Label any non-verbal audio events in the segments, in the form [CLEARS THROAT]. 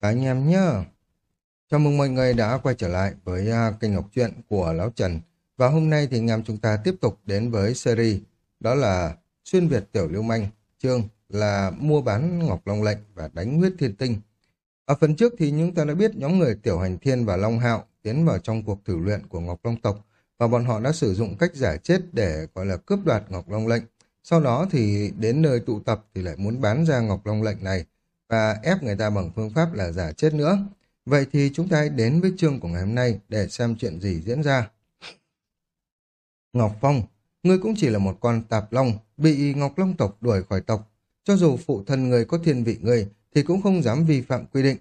Cả anh em nhé Chào mừng mọi người đã quay trở lại với uh, kênh Ngọc Truyện của Lão Trần. Và hôm nay thì anh em chúng ta tiếp tục đến với series đó là Xuyên Việt Tiểu Lưu Manh, chương là mua bán Ngọc Long Lệnh và đánh huyết thiên tinh. Ở phần trước thì chúng ta đã biết nhóm người Tiểu Hành Thiên và Long Hạo tiến vào trong cuộc thử luyện của Ngọc Long Tộc và bọn họ đã sử dụng cách giả chết để gọi là cướp đoạt Ngọc Long Lệnh. Sau đó thì đến nơi tụ tập thì lại muốn bán ra Ngọc Long Lệnh này và ép người ta bằng phương pháp là giả chết nữa. Vậy thì chúng ta hãy đến với chương của ngày hôm nay để xem chuyện gì diễn ra. Ngọc Phong, ngươi cũng chỉ là một con tạp long, bị Ngọc Long tộc đuổi khỏi tộc. Cho dù phụ thân người có thiên vị người, thì cũng không dám vi phạm quy định.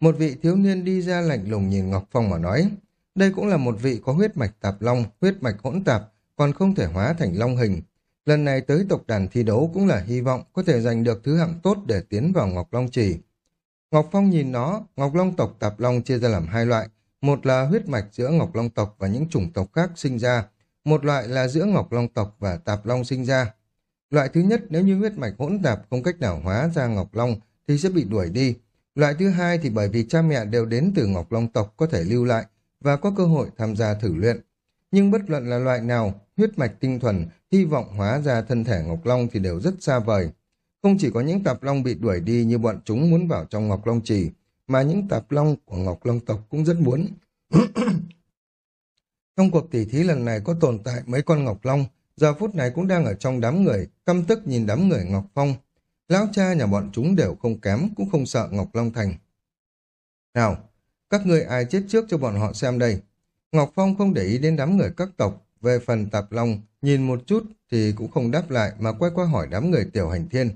Một vị thiếu niên đi ra lạnh lùng nhìn Ngọc Phong mà nói, đây cũng là một vị có huyết mạch tạp long, huyết mạch hỗn tạp, còn không thể hóa thành long hình. Lần này tới tộc đàn thi đấu cũng là hy vọng có thể giành được thứ hạng tốt để tiến vào Ngọc Long trì Ngọc Phong nhìn nó, Ngọc Long tộc tạp long chia ra làm hai loại, một là huyết mạch giữa Ngọc Long tộc và những chủng tộc khác sinh ra, một loại là giữa Ngọc Long tộc và tạp long sinh ra. Loại thứ nhất nếu như huyết mạch hỗn tạp không cách nào hóa ra Ngọc Long thì sẽ bị đuổi đi. Loại thứ hai thì bởi vì cha mẹ đều đến từ Ngọc Long tộc có thể lưu lại và có cơ hội tham gia thử luyện. Nhưng bất luận là loại nào, huyết mạch tinh thuần, hy vọng hóa ra thân thể Ngọc Long thì đều rất xa vời. Không chỉ có những tạp long bị đuổi đi như bọn chúng muốn vào trong Ngọc Long Trì, mà những tạp long của Ngọc Long tộc cũng rất muốn. [CLEARS THROAT] trong cuộc tỉ thí lần này có tồn tại mấy con Ngọc Long, giờ phút này cũng đang ở trong đám người, căm tức nhìn đám người Ngọc Phong. Lão cha nhà bọn chúng đều không kém, cũng không sợ Ngọc Long Thành. Nào, các người ai chết trước cho bọn họ xem đây. Ngọc Phong không để ý đến đám người các tộc, về phần tạp long, nhìn một chút thì cũng không đáp lại mà quay qua hỏi đám người tiểu hành thiên.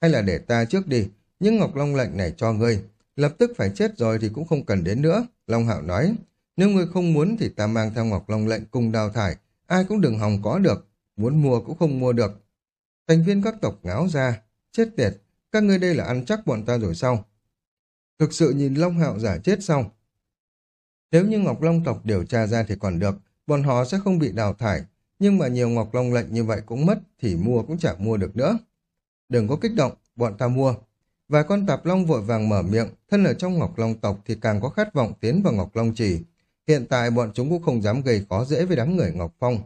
Hay là để ta trước đi, những Ngọc Long lệnh này cho ngươi, lập tức phải chết rồi thì cũng không cần đến nữa. Long Hạo nói, nếu ngươi không muốn thì ta mang theo Ngọc Long lệnh cùng đào thải, ai cũng đừng hòng có được, muốn mua cũng không mua được. Thành viên các tộc ngáo ra, chết tiệt, các ngươi đây là ăn chắc bọn ta rồi sao? Thực sự nhìn Long Hạo giả chết xong. Nếu như Ngọc Long tộc điều tra ra thì còn được, bọn họ sẽ không bị đào thải, nhưng mà nhiều Ngọc Long lệnh như vậy cũng mất thì mua cũng chẳng mua được nữa. Đừng có kích động, bọn ta mua. vài con tạp long vội vàng mở miệng, thân ở trong Ngọc Long tộc thì càng có khát vọng tiến vào Ngọc Long Trì. Hiện tại bọn chúng cũng không dám gây khó dễ với đám người Ngọc Phong.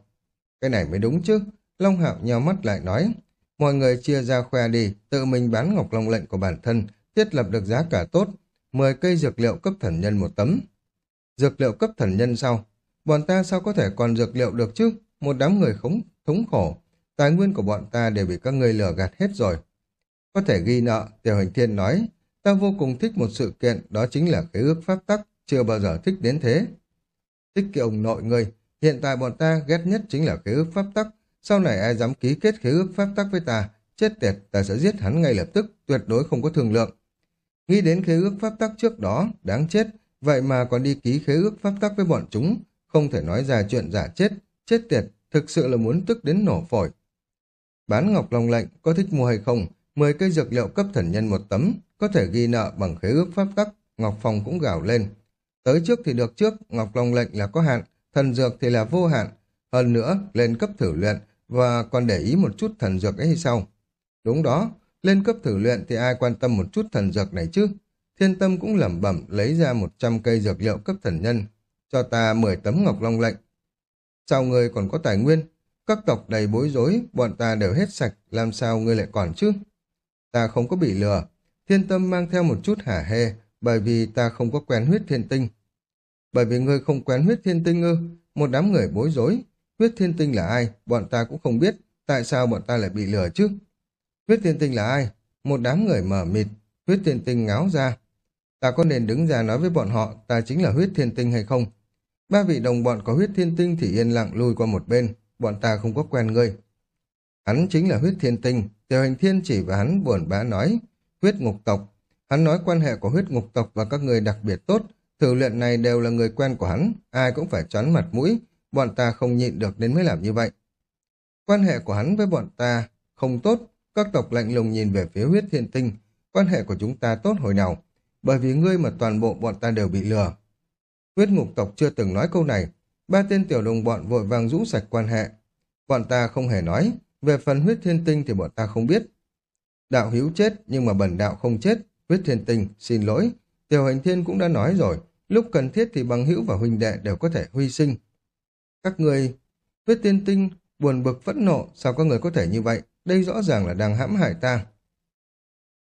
Cái này mới đúng chứ. Long Hạo nheo mắt lại nói, mọi người chia ra khoe đi, tự mình bán Ngọc Long lệnh của bản thân, thiết lập được giá cả tốt, 10 cây dược liệu cấp thần nhân một tấm. Dược liệu cấp thần nhân sau, bọn ta sao có thể còn dược liệu được chứ? Một đám người khống thống khổ, tài nguyên của bọn ta đều bị các ngươi lừa gạt hết rồi. Có thể ghi nợ, Tiểu Hành Thiên nói, ta vô cùng thích một sự kiện, đó chính là cái ước pháp tắc, chưa bao giờ thích đến thế. Thích cái ông nội ngươi, hiện tại bọn ta ghét nhất chính là cái ước pháp tắc, sau này ai dám ký kết khế ước pháp tắc với ta, chết tiệt, ta sẽ giết hắn ngay lập tức, tuyệt đối không có thương lượng. Nghĩ đến khế ước pháp tắc trước đó, đáng chết, vậy mà còn đi ký khế ước pháp tắc với bọn chúng, không thể nói ra chuyện giả chết, chết tiệt, thực sự là muốn tức đến nổ phổi. Bán ngọc long lệnh, có thích mua hay không? 10 cây dược liệu cấp thần nhân một tấm, có thể ghi nợ bằng khế ước pháp tắc, Ngọc Phong cũng gào lên. Tới trước thì được trước, Ngọc Long lệnh là có hạn, thần dược thì là vô hạn. Hơn nữa, lên cấp thử luyện và còn để ý một chút thần dược ấy hay sao? Đúng đó, lên cấp thử luyện thì ai quan tâm một chút thần dược này chứ? Thiên tâm cũng lẩm bẩm lấy ra 100 cây dược liệu cấp thần nhân, cho ta 10 tấm Ngọc Long lệnh. Sao người còn có tài nguyên? Các tộc đầy bối rối, bọn ta đều hết sạch, làm sao ngươi lại còn chứ? Ta không có bị lừa. Thiên tâm mang theo một chút hả hê, bởi vì ta không có quen huyết thiên tinh. Bởi vì ngươi không quen huyết thiên tinh ư? Một đám người bối rối. Huyết thiên tinh là ai? Bọn ta cũng không biết. Tại sao bọn ta lại bị lừa chứ? Huyết thiên tinh là ai? Một đám người mở mịt. Huyết thiên tinh ngáo ra. Ta có nên đứng ra nói với bọn họ ta chính là huyết thiên tinh hay không? Ba vị đồng bọn có huyết thiên tinh thì yên lặng lùi qua một bên. Bọn ta không có quen ngươi. Hắn chính là huyết thiên tinh. Tiểu hành thiên chỉ và hắn buồn bã nói. Huyết ngục tộc. Hắn nói quan hệ của huyết ngục tộc và các người đặc biệt tốt. Thử luyện này đều là người quen của hắn. Ai cũng phải choán mặt mũi. Bọn ta không nhịn được nên mới làm như vậy. Quan hệ của hắn với bọn ta không tốt. Các tộc lạnh lùng nhìn về phía huyết thiên tinh. Quan hệ của chúng ta tốt hồi nào. Bởi vì ngươi mà toàn bộ bọn ta đều bị lừa. Huyết ngục tộc chưa từng nói câu này. Ba tên tiểu đồng bọn vội vàng rũ sạch quan hệ. Bọn ta không hề nói. Về phần huyết thiên tinh thì bọn ta không biết. Đạo hữu chết nhưng mà bẩn đạo không chết. Huyết thiên tinh, xin lỗi. Tiểu hành thiên cũng đã nói rồi, lúc cần thiết thì bằng hữu và huynh đệ đều có thể huy sinh. Các người, huyết Thiên tinh, buồn bực phẫn nộ, sao các người có thể như vậy? Đây rõ ràng là đang hãm hại ta.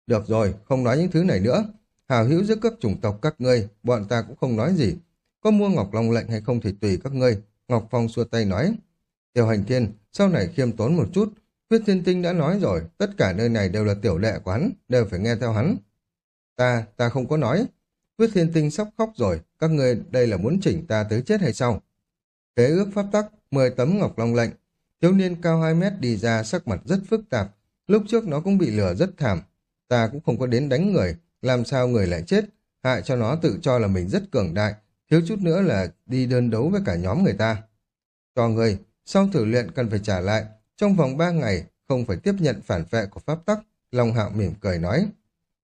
Được rồi, không nói những thứ này nữa. Hào hữu giữa các chủng tộc các ngươi, bọn ta cũng không nói gì. Có mua Ngọc Long lệnh hay không thì tùy các ngươi. Ngọc Phong xua tay nói. Tiểu hành thiên, sau này khiêm tốn một chút. Huyết thiên tinh đã nói rồi, tất cả nơi này đều là tiểu đệ của hắn, đều phải nghe theo hắn. Ta, ta không có nói. Huyết thiên tinh sắp khóc rồi, các ngươi đây là muốn chỉnh ta tới chết hay sao? Kế ước pháp tắc, 10 tấm Ngọc Long lệnh. Thiếu niên cao 2 mét đi ra sắc mặt rất phức tạp. Lúc trước nó cũng bị lừa rất thảm. Ta cũng không có đến đánh người, làm sao người lại chết, hại cho nó tự cho là mình rất cường đại, thiếu chút nữa là đi đơn đấu với cả nhóm người ta. Cho người, sau thử luyện cần phải trả lại, trong vòng 3 ngày không phải tiếp nhận phản vệ của pháp tắc, Long Hạo mỉm cười nói.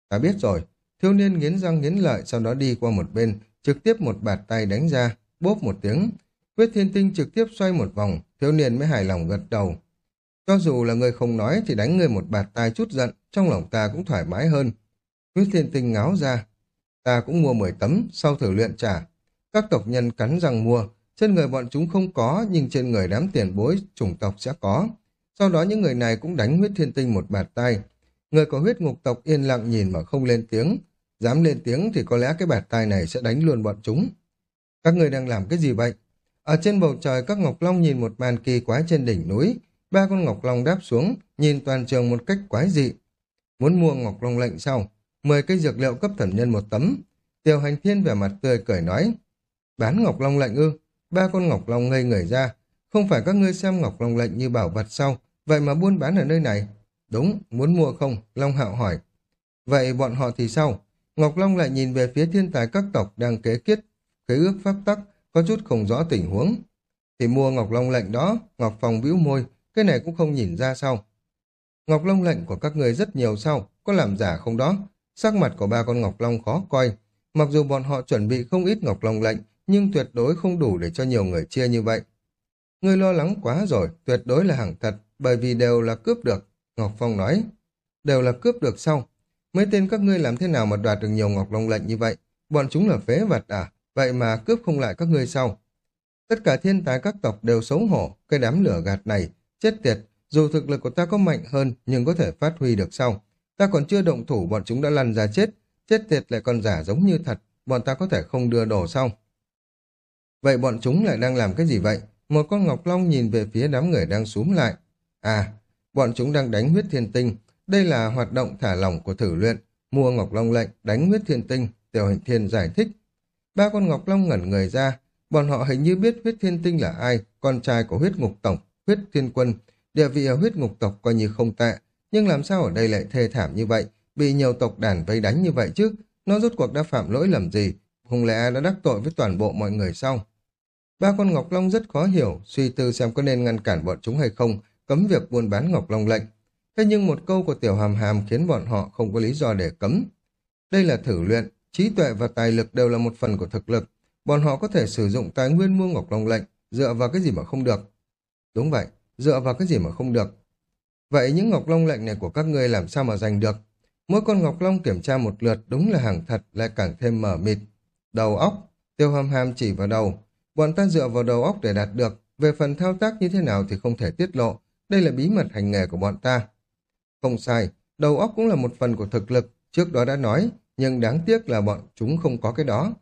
Ta biết rồi, thiếu niên nghiến răng nghiến lợi sau đó đi qua một bên, trực tiếp một bạt tay đánh ra, bốp một tiếng. Huyết thiên tinh trực tiếp xoay một vòng, thiếu niên mới hài lòng gật đầu. Cho dù là người không nói thì đánh người một bạt tay chút giận, trong lòng ta cũng thoải mái hơn. Huyết thiên tinh ngáo ra. Ta cũng mua 10 tấm, sau thử luyện trả. Các tộc nhân cắn răng mua, trên người bọn chúng không có, nhưng trên người đám tiền bối chủng tộc sẽ có. Sau đó những người này cũng đánh huyết thiên tinh một bạt tay. Người có huyết ngục tộc yên lặng nhìn mà không lên tiếng. Dám lên tiếng thì có lẽ cái bạt tay này sẽ đánh luôn bọn chúng. Các người đang làm cái gì vậy? Ở trên bầu trời các Ngọc Long nhìn một màn kỳ quái trên đỉnh núi. Ba con Ngọc Long đáp xuống, nhìn toàn trường một cách quái dị. Muốn mua Ngọc Long lệnh sau mười cây dược liệu cấp thẩm nhân một tấm. Tiểu hành thiên vẻ mặt tươi cười nói. Bán Ngọc Long lệnh ư? Ba con Ngọc Long ngây người ra. Không phải các ngươi xem Ngọc Long lệnh như bảo vật sau, vậy mà buôn bán ở nơi này. Đúng, muốn mua không? Long Hạo hỏi. Vậy bọn họ thì sao? Ngọc Long lại nhìn về phía thiên tài các tộc đang kế kết, kế ước pháp tắc, có chút không rõ tình huống. Thì mua Ngọc Long lệnh đó, Ngọc phòng bĩu môi, cái này cũng không nhìn ra sao. Ngọc Long lệnh của các người rất nhiều sao, có làm giả không đó? Sắc mặt của ba con Ngọc Long khó coi. Mặc dù bọn họ chuẩn bị không ít Ngọc Long lệnh, nhưng tuyệt đối không đủ để cho nhiều người chia như vậy. Người lo lắng quá rồi, tuyệt đối là hàng thật, bởi vì đều là cướp được. Ngọc Phong nói, đều là cướp được sau. Mấy tên các ngươi làm thế nào mà đoạt được nhiều Ngọc Long lệnh như vậy? Bọn chúng là phế vật à? Vậy mà cướp không lại các ngươi sau. Tất cả thiên tài các tộc đều xấu hổ, cái đám lửa gạt này, chết tiệt, dù thực lực của ta có mạnh hơn nhưng có thể phát huy được sau. Ta còn chưa động thủ bọn chúng đã lăn ra chết, chết tiệt lại còn giả giống như thật, bọn ta có thể không đưa đồ sau. Vậy bọn chúng lại đang làm cái gì vậy? Một con Ngọc Long nhìn về phía đám người đang súm lại. À, bọn chúng đang đánh huyết thiên tinh. Đây là hoạt động thả lỏng của thử luyện. Mua Ngọc Long lệnh, đánh huyết thiên tinh. Tiểu hình thiên giải thích. Ba con Ngọc Long ngẩn người ra. Bọn họ hình như biết huyết thiên tinh là ai, con trai của huyết ngục tổng, huyết thiên quân. Địa vị ở huyết ngục tộc coi như không tệ, nhưng làm sao ở đây lại thê thảm như vậy, bị nhiều tộc đàn vây đánh như vậy chứ? Nó rốt cuộc đã phạm lỗi lầm gì? Không lẽ đã đắc tội với toàn bộ mọi người sao? Ba con Ngọc Long rất khó hiểu, suy tư xem có nên ngăn cản bọn chúng hay không, cấm việc buôn bán Ngọc Long lệnh. Thế nhưng một câu của Tiểu Hàm Hàm khiến bọn họ không có lý do để cấm. Đây là thử luyện, trí tuệ và tài lực đều là một phần của thực lực. Bọn họ có thể sử dụng tài nguyên mua Ngọc Long lệnh, dựa vào cái gì mà không được. Đúng vậy, dựa vào cái gì mà không được. Vậy những ngọc long lệnh này của các ngươi làm sao mà giành được? Mỗi con ngọc long kiểm tra một lượt đúng là hàng thật lại càng thêm mở mịt. Đầu óc, tiêu hàm hàm chỉ vào đầu. Bọn ta dựa vào đầu óc để đạt được. Về phần thao tác như thế nào thì không thể tiết lộ. Đây là bí mật hành nghề của bọn ta. Không sai, đầu óc cũng là một phần của thực lực. Trước đó đã nói, nhưng đáng tiếc là bọn chúng không có cái đó.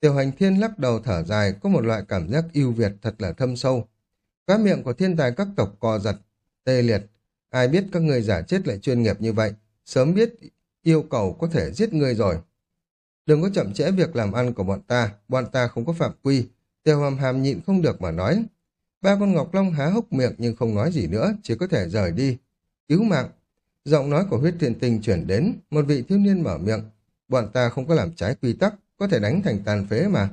Tiểu hành thiên lắc đầu thở dài, có một loại cảm giác yêu Việt thật là thâm sâu. Cá miệng của thiên tài các tộc co giật, tê liệt, Ai biết các người giả chết lại chuyên nghiệp như vậy, sớm biết yêu cầu có thể giết người rồi. Đừng có chậm trễ việc làm ăn của bọn ta, bọn ta không có phạm quy. Tiêu hàm hàm nhịn không được mà nói. Ba con Ngọc Long há hốc miệng nhưng không nói gì nữa, chỉ có thể rời đi. Cứu mạng. Giọng nói của huyết thiên tinh chuyển đến, một vị thiếu niên mở miệng. Bọn ta không có làm trái quy tắc, có thể đánh thành tàn phế mà.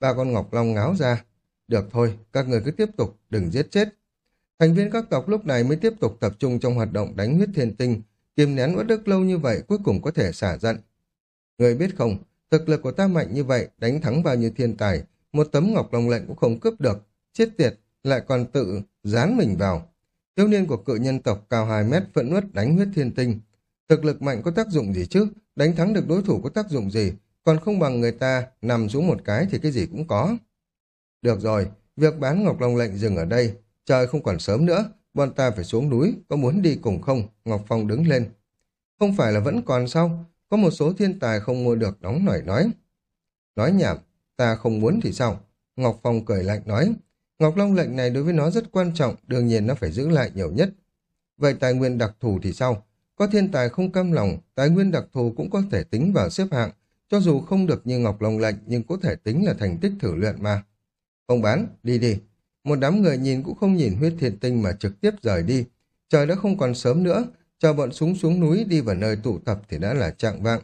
Ba con Ngọc Long ngáo ra. Được thôi, các người cứ tiếp tục, đừng giết chết. Thành viên các tộc lúc này mới tiếp tục tập trung trong hoạt động đánh huyết thiên tinh, kiềm nén uất đức lâu như vậy cuối cùng có thể xả giận. Người biết không, thực lực của ta mạnh như vậy, đánh thắng bao nhiêu thiên tài, một tấm ngọc long lệnh cũng không cướp được, chết tiệt, lại còn tự dán mình vào. Thiếu niên của cự nhân tộc cao 2 mét phẫn nuốt đánh huyết thiên tinh. Thực lực mạnh có tác dụng gì chứ? Đánh thắng được đối thủ có tác dụng gì? còn không bằng người ta nằm xuống một cái thì cái gì cũng có. Được rồi, việc bán Ngọc Long lệnh dừng ở đây, trời không còn sớm nữa, bọn ta phải xuống núi, có muốn đi cùng không? Ngọc Phong đứng lên. Không phải là vẫn còn sao? Có một số thiên tài không mua được đóng nổi nói. Nói nhảm, ta không muốn thì sao? Ngọc Phong cười lạnh nói. Ngọc Long lệnh này đối với nó rất quan trọng, đương nhiên nó phải giữ lại nhiều nhất. Vậy tài nguyên đặc thù thì sao? Có thiên tài không cam lòng, tài nguyên đặc thù cũng có thể tính vào xếp hạng, cho dù không được như Ngọc Long lệnh nhưng có thể tính là thành tích thử luyện mà. Không bán, đi đi. Một đám người nhìn cũng không nhìn huyết thiên tinh mà trực tiếp rời đi. Trời đã không còn sớm nữa, chờ bọn súng xuống núi đi vào nơi tụ tập thì đã là trạng vạng.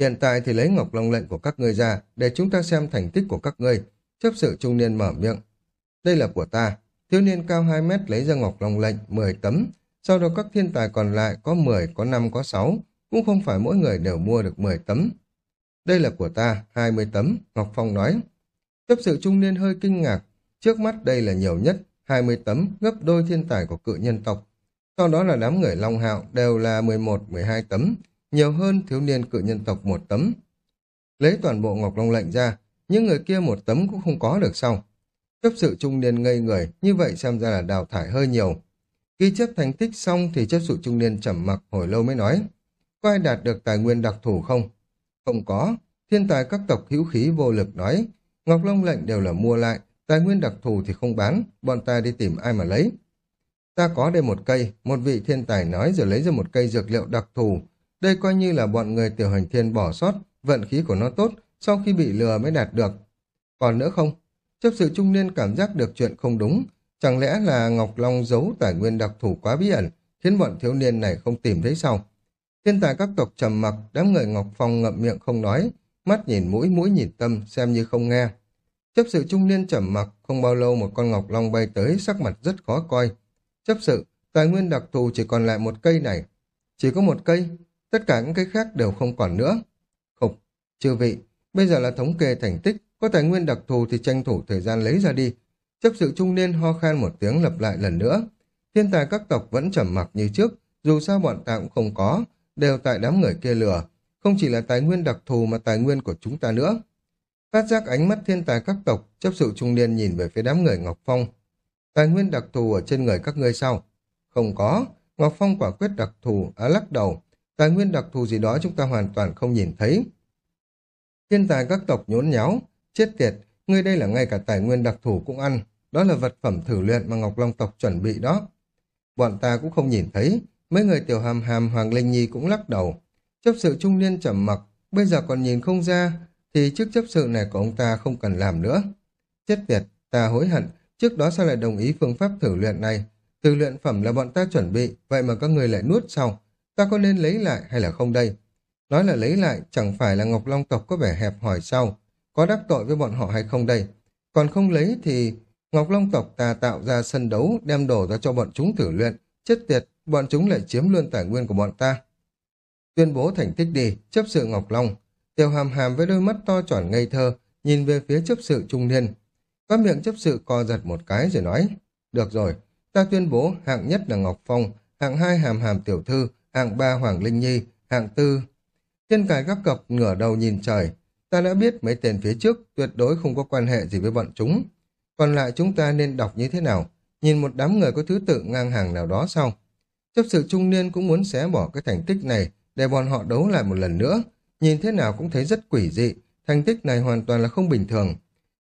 Hiện tại thì lấy Ngọc Long lệnh của các ngươi ra để chúng ta xem thành tích của các ngươi. Chấp sự trung niên mở miệng. Đây là của ta. Thiếu niên cao 2 mét lấy ra Ngọc Long lệnh 10 tấm. Sau đó các thiên tài còn lại có 10, có 5, có 6. Cũng không phải mỗi người đều mua được 10 tấm. Đây là của ta, 20 tấm, Ngọc Phong nói. Chấp sự trung niên hơi kinh ngạc. Trước mắt đây là nhiều nhất, 20 tấm, gấp đôi thiên tài của cự nhân tộc. Sau đó là đám người Long Hạo đều là 11, 12 tấm, nhiều hơn thiếu niên cự nhân tộc một tấm. Lấy toàn bộ Ngọc Long lệnh ra, những người kia một tấm cũng không có được sau. Chấp sự trung niên ngây người, như vậy xem ra là đào thải hơi nhiều. Ghi chép thành tích xong thì chấp sự trung niên trầm mặc hồi lâu mới nói. Có ai đạt được tài nguyên đặc thù không? Không có. Thiên tài các tộc hữu khí vô lực nói. Ngọc Long lệnh đều là mua lại, tài nguyên đặc thù thì không bán, bọn ta đi tìm ai mà lấy. Ta có đây một cây, một vị thiên tài nói rồi lấy ra một cây dược liệu đặc thù. Đây coi như là bọn người tiểu hành thiên bỏ sót, vận khí của nó tốt, sau khi bị lừa mới đạt được. Còn nữa không? Chấp sự trung niên cảm giác được chuyện không đúng. Chẳng lẽ là Ngọc Long giấu tài nguyên đặc thù quá bí ẩn, khiến bọn thiếu niên này không tìm thấy sao? Thiên tài các tộc trầm mặc, đám người Ngọc Phong ngậm miệng không nói, mắt nhìn mũi, mũi nhìn tâm, xem như không nghe. Chấp sự trung niên trầm mặc, không bao lâu một con Ngọc Long bay tới, sắc mặt rất khó coi. Chấp sự, tài nguyên đặc thù chỉ còn lại một cây này. Chỉ có một cây, tất cả những cái khác đều không còn nữa. Không, chư vị, bây giờ là thống kê thành tích, có tài nguyên đặc thù thì tranh thủ thời gian lấy ra đi. Chấp sự trung niên ho khan một tiếng lặp lại lần nữa. Thiên tài các tộc vẫn trầm mặc như trước, dù sao bọn ta cũng không có, đều tại đám người kia lừa. Không chỉ là tài nguyên đặc thù mà tài nguyên của chúng ta nữa. Phát giác ánh mắt thiên tài các tộc, chấp sự trung niên nhìn về phía đám người Ngọc Phong. Tài nguyên đặc thù ở trên người các ngươi sao? Không có. Ngọc Phong quả quyết đặc thù, á lắc đầu. Tài nguyên đặc thù gì đó chúng ta hoàn toàn không nhìn thấy. Thiên tài các tộc nhốn nháo. Chết tiệt, ngươi đây là ngay cả tài nguyên đặc thù cũng ăn. Đó là vật phẩm thử luyện mà Ngọc Long tộc chuẩn bị đó. Bọn ta cũng không nhìn thấy. Mấy người tiểu hàm hàm Hoàng Linh Nhi cũng lắc đầu. Chấp sự trung niên trầm mặc, bây giờ còn nhìn không ra, thì chức chấp sự này của ông ta không cần làm nữa. Chết tiệt, ta hối hận, trước đó sao lại đồng ý phương pháp thử luyện này? từ luyện phẩm là bọn ta chuẩn bị, vậy mà các người lại nuốt sau. Ta có nên lấy lại hay là không đây? Nói là lấy lại, chẳng phải là Ngọc Long tộc có vẻ hẹp hỏi sau. Có đắc tội với bọn họ hay không đây? Còn không lấy thì Ngọc Long tộc ta tạo ra sân đấu, đem đồ ra cho bọn chúng thử luyện. Chết tiệt, bọn chúng lại chiếm luôn tài nguyên của bọn ta. Tuyên bố thành tích đi, chấp sự Ngọc Long. Tiêu hàm hàm với đôi mắt to tròn ngây thơ, nhìn về phía chấp sự trung niên. Các miệng chấp sự co giật một cái rồi nói, được rồi, ta tuyên bố hạng nhất là Ngọc Phong, hạng hai hàm hàm tiểu thư, hạng ba Hoàng Linh Nhi, hạng tư. Thiên cài các cọc ngửa đầu nhìn trời, ta đã biết mấy tên phía trước tuyệt đối không có quan hệ gì với bọn chúng. Còn lại chúng ta nên đọc như thế nào? Nhìn một đám người có thứ tự ngang hàng nào đó sau. Chấp sự trung niên cũng muốn xé bỏ cái thành tích này để bọn họ đấu lại một lần nữa. Nhìn thế nào cũng thấy rất quỷ dị, thành tích này hoàn toàn là không bình thường.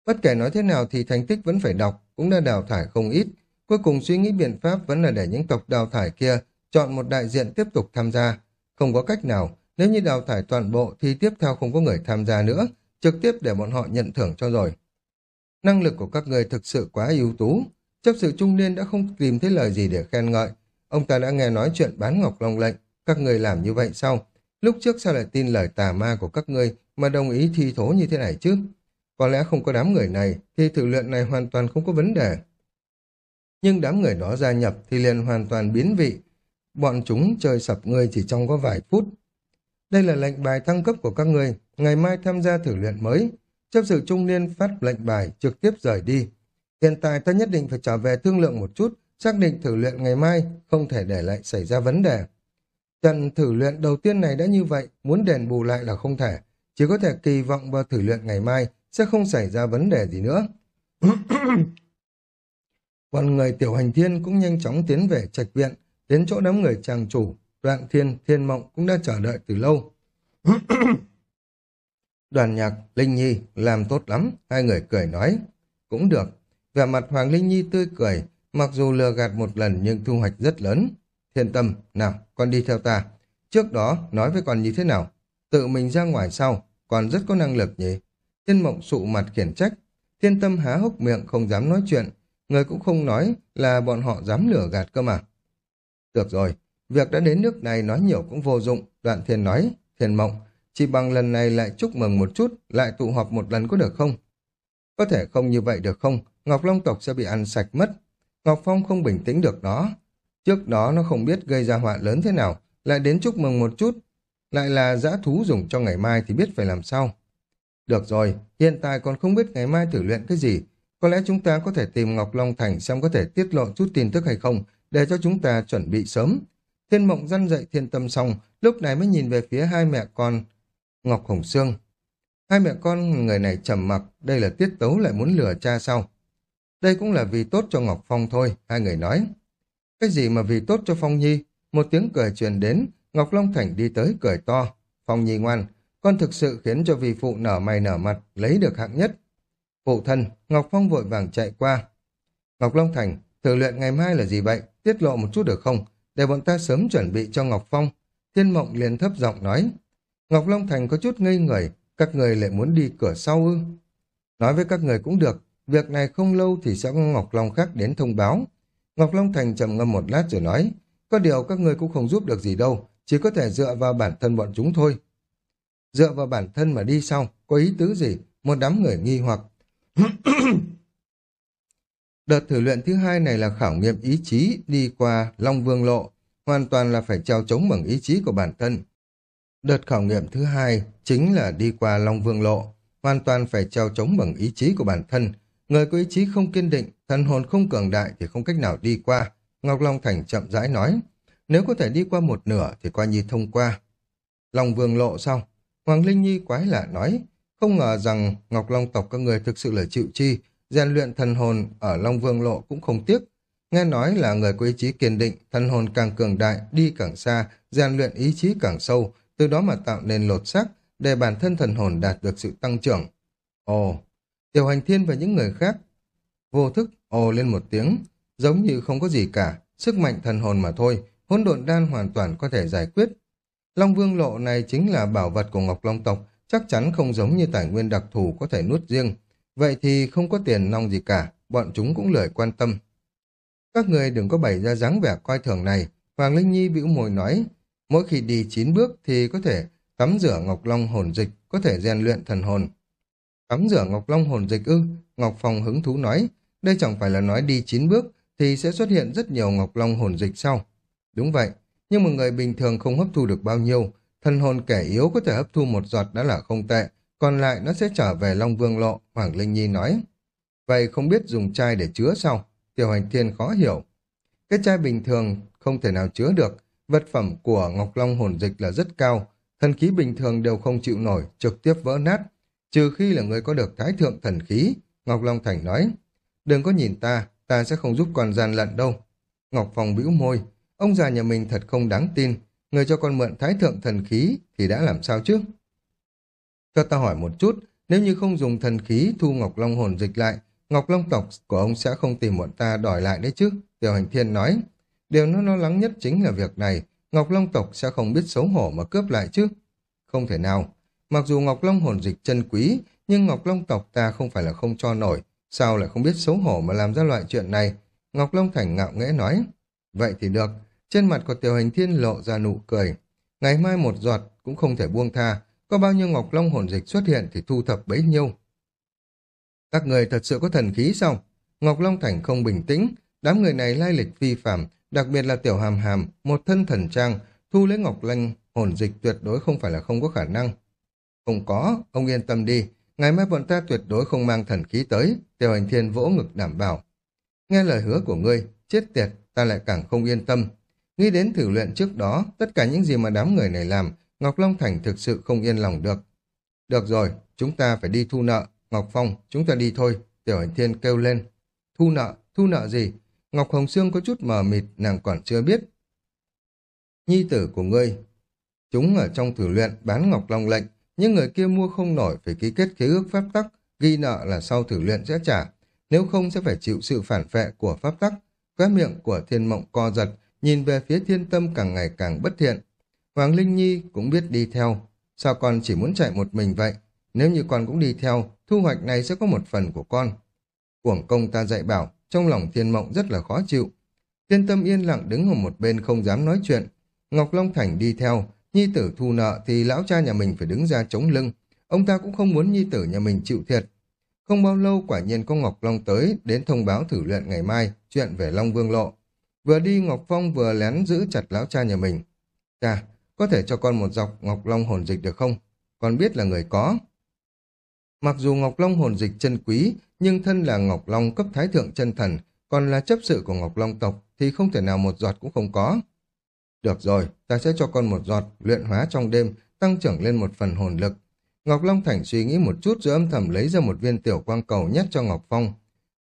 Bất kể nói thế nào thì thành tích vẫn phải đọc, cũng đã đào thải không ít. Cuối cùng suy nghĩ biện pháp vẫn là để những tộc đào thải kia chọn một đại diện tiếp tục tham gia. Không có cách nào, nếu như đào thải toàn bộ thì tiếp theo không có người tham gia nữa, trực tiếp để bọn họ nhận thưởng cho rồi. Năng lực của các người thực sự quá ưu tú. Chấp sự trung niên đã không tìm thấy lời gì để khen ngợi. Ông ta đã nghe nói chuyện bán ngọc long lệnh. Các người làm như vậy sao? Lúc trước sao lại tin lời tà ma của các người mà đồng ý thi thố như thế này chứ? Có lẽ không có đám người này thì thử luyện này hoàn toàn không có vấn đề. Nhưng đám người đó gia nhập thì liền hoàn toàn biến vị. Bọn chúng chơi sập ngươi chỉ trong có vài phút. Đây là lệnh bài thăng cấp của các ngươi. Ngày mai tham gia thử luyện mới. Chấp sự trung niên phát lệnh bài trực tiếp rời đi. Hiện tại ta nhất định phải trở về thương lượng một chút, xác định thử luyện ngày mai, không thể để lại xảy ra vấn đề. Trận thử luyện đầu tiên này đã như vậy, muốn đền bù lại là không thể. chỉ có thể kỳ vọng vào thử luyện ngày mai sẽ không xảy ra vấn đề gì nữa. [COUGHS] Còn người tiểu hành thiên cũng nhanh chóng tiến về trạch viện, đến chỗ đám người chàng chủ, đoạn thiên, thiên mộng cũng đã chờ đợi từ lâu. [CLEARS THROAT] Đoàn nhạc, Linh Nhi, làm tốt lắm, hai người cười nói. Cũng được. Vẻ mặt Hoàng Linh Nhi tươi cười, mặc dù lừa gạt một lần nhưng thu hoạch rất lớn. Thiên tâm, nào, con đi theo ta. Trước đó, nói với con như thế nào? Tự mình ra ngoài sau, còn rất có năng lực nhỉ? Thiên mộng sụ mặt khiển trách. Thiên tâm há hốc miệng không dám nói chuyện. Người cũng không nói là bọn họ dám lừa gạt cơ mà. Được rồi, việc đã đến nước này nói nhiều cũng vô dụng. Đoạn thiên nói, thiên mộng, chỉ bằng lần này lại chúc mừng một chút, lại tụ họp một lần có được không? Có thể không như vậy được không? Ngọc Long tộc sẽ bị ăn sạch mất. Ngọc Phong không bình tĩnh được đó. Trước đó nó không biết gây ra họa lớn thế nào, lại đến chúc mừng một chút. Lại là dã thú dùng cho ngày mai thì biết phải làm sao. Được rồi, hiện tại còn không biết ngày mai thử luyện cái gì. Có lẽ chúng ta có thể tìm Ngọc Long Thành xem có thể tiết lộ chút tin tức hay không, để cho chúng ta chuẩn bị sớm. Thiên mộng răn dậy thiên tâm xong, lúc này mới nhìn về phía hai mẹ con Ngọc Hồng Sương. Hai mẹ con người này trầm mặc, đây là tiết tấu lại muốn lừa cha sau. Đây cũng là vì tốt cho Ngọc Phong thôi, hai người nói. Cái gì mà vì tốt cho Phong Nhi? Một tiếng cười truyền đến, Ngọc Long Thành đi tới cười to. Phong Nhi ngoan, con thực sự khiến cho vì phụ nở mày nở mặt, lấy được hạng nhất. Phụ thân, Ngọc Phong vội vàng chạy qua. Ngọc Long Thành, thử luyện ngày mai là gì vậy? Tiết lộ một chút được không? Để bọn ta sớm chuẩn bị cho Ngọc Phong. Thiên Mộng liền thấp giọng nói. Ngọc Long Thành có chút ngây người, các người lại muốn đi cửa sau ư. Nói với các người cũng được, việc này không lâu thì sẽ có Ngọc Long khác đến thông báo. Ngọc Long Thành trầm ngâm một lát rồi nói, có điều các người cũng không giúp được gì đâu, chỉ có thể dựa vào bản thân bọn chúng thôi. Dựa vào bản thân mà đi sau, có ý tứ gì? Một đám người nghi hoặc. [CLEARS THROAT] Đợt thử luyện thứ hai này là khảo nghiệm ý chí đi qua Long Vương Lộ, hoàn toàn là phải treo chống bằng ý chí của bản thân. Đợt khảo nghiệm thứ hai chính là đi qua Long Vương Lộ, hoàn toàn phải treo chống bằng ý chí của bản thân. Người có ý chí không kiên định, thần hồn không cường đại thì không cách nào đi qua. Ngọc Long Thành chậm rãi nói, nếu có thể đi qua một nửa thì coi như thông qua. Long Vương Lộ xong Hoàng Linh Nhi quái lạ nói, không ngờ rằng Ngọc Long tộc các người thực sự là chịu chi, rèn luyện thần hồn ở Long Vương Lộ cũng không tiếc. Nghe nói là người có ý chí kiên định, thần hồn càng cường đại, đi càng xa, rèn luyện ý chí càng sâu, từ đó mà tạo nên lột xác để bản thân thần hồn đạt được sự tăng trưởng. Ồ, tiểu hành thiên và những người khác vô thức ồ lên một tiếng, giống như không có gì cả, sức mạnh thần hồn mà thôi, hỗn độn đan hoàn toàn có thể giải quyết. Long vương lộ này chính là bảo vật của Ngọc Long tộc, chắc chắn không giống như tài nguyên đặc thù có thể nuốt riêng. Vậy thì không có tiền nong gì cả, bọn chúng cũng lười quan tâm. Các người đừng có bày ra dáng vẻ coi thường này, Hoàng Linh Nhi bĩu môi nói, Mỗi khi đi chín bước thì có thể tắm rửa Ngọc Long hồn dịch, có thể rèn luyện thần hồn. Tắm rửa Ngọc Long hồn dịch ư? Ngọc Phong hứng thú nói, đây chẳng phải là nói đi chín bước thì sẽ xuất hiện rất nhiều Ngọc Long hồn dịch sau. Đúng vậy, nhưng mà người bình thường không hấp thu được bao nhiêu, thần hồn kẻ yếu có thể hấp thu một giọt đã là không tệ, còn lại nó sẽ trở về Long Vương Lộ, Hoàng Linh Nhi nói. Vậy không biết dùng chai để chứa sao? Tiểu hành thiên khó hiểu. Cái chai bình thường không thể nào chứa được, Vật phẩm của Ngọc Long hồn dịch là rất cao, thần khí bình thường đều không chịu nổi, trực tiếp vỡ nát, trừ khi là người có được thái thượng thần khí. Ngọc Long Thành nói, đừng có nhìn ta, ta sẽ không giúp con gian lận đâu. Ngọc Phong bĩu môi, ông già nhà mình thật không đáng tin, người cho con mượn thái thượng thần khí thì đã làm sao chứ? Cho ta hỏi một chút, nếu như không dùng thần khí thu Ngọc Long hồn dịch lại, Ngọc Long tộc của ông sẽ không tìm bọn ta đòi lại đấy chứ? Tiểu hành thiên nói, Điều nó lo lắng nhất chính là việc này, Ngọc Long tộc sẽ không biết xấu hổ mà cướp lại chứ. Không thể nào. Mặc dù Ngọc Long hồn dịch chân quý, nhưng Ngọc Long tộc ta không phải là không cho nổi. Sao lại không biết xấu hổ mà làm ra loại chuyện này? Ngọc Long Thành ngạo nghễ nói. Vậy thì được. Trên mặt của tiểu hành thiên lộ ra nụ cười. Ngày mai một giọt cũng không thể buông tha. Có bao nhiêu Ngọc Long hồn dịch xuất hiện thì thu thập bấy nhiêu. Các người thật sự có thần khí sao? Ngọc Long Thành không bình tĩnh. Đám người này lai lịch phi phạm, Đặc biệt là tiểu hàm hàm, một thân thần trang, thu lấy ngọc lanh, hồn dịch tuyệt đối không phải là không có khả năng. Không có, ông yên tâm đi, ngày mai bọn ta tuyệt đối không mang thần khí tới, tiểu hành thiên vỗ ngực đảm bảo. Nghe lời hứa của ngươi, chết tiệt, ta lại càng không yên tâm. Nghĩ đến thử luyện trước đó, tất cả những gì mà đám người này làm, Ngọc Long Thành thực sự không yên lòng được. Được rồi, chúng ta phải đi thu nợ. Ngọc Phong, chúng ta đi thôi. Tiểu hành thiên kêu lên. Thu nợ, thu nợ gì? Ngọc Hồng Sương có chút mờ mịt, nàng còn chưa biết. Nhi tử của ngươi, chúng ở trong thử luyện bán Ngọc Long lệnh, nhưng người kia mua không nổi phải ký kết khế ước pháp tắc, ghi nợ là sau thử luyện sẽ trả, nếu không sẽ phải chịu sự phản vệ của pháp tắc. Khóe miệng của thiên mộng co giật, nhìn về phía thiên tâm càng ngày càng bất thiện. Hoàng Linh Nhi cũng biết đi theo, sao con chỉ muốn chạy một mình vậy? Nếu như con cũng đi theo, thu hoạch này sẽ có một phần của con. Cuồng công ta dạy bảo, trong lòng thiên mộng rất là khó chịu. Thiên tâm yên lặng đứng ở một bên không dám nói chuyện. Ngọc Long Thành đi theo, nhi tử thu nợ thì lão cha nhà mình phải đứng ra chống lưng. Ông ta cũng không muốn nhi tử nhà mình chịu thiệt. Không bao lâu quả nhiên có Ngọc Long tới đến thông báo thử luyện ngày mai chuyện về Long Vương Lộ. Vừa đi Ngọc Phong vừa lén giữ chặt lão cha nhà mình. Cha, có thể cho con một dọc Ngọc Long hồn dịch được không? Con biết là người có. Mặc dù Ngọc Long hồn dịch chân quý, nhưng thân là Ngọc Long cấp thái thượng chân thần, còn là chấp sự của Ngọc Long tộc thì không thể nào một giọt cũng không có. Được rồi, ta sẽ cho con một giọt luyện hóa trong đêm, tăng trưởng lên một phần hồn lực. Ngọc Long Thành suy nghĩ một chút rồi âm thầm lấy ra một viên tiểu quang cầu nhét cho Ngọc Phong.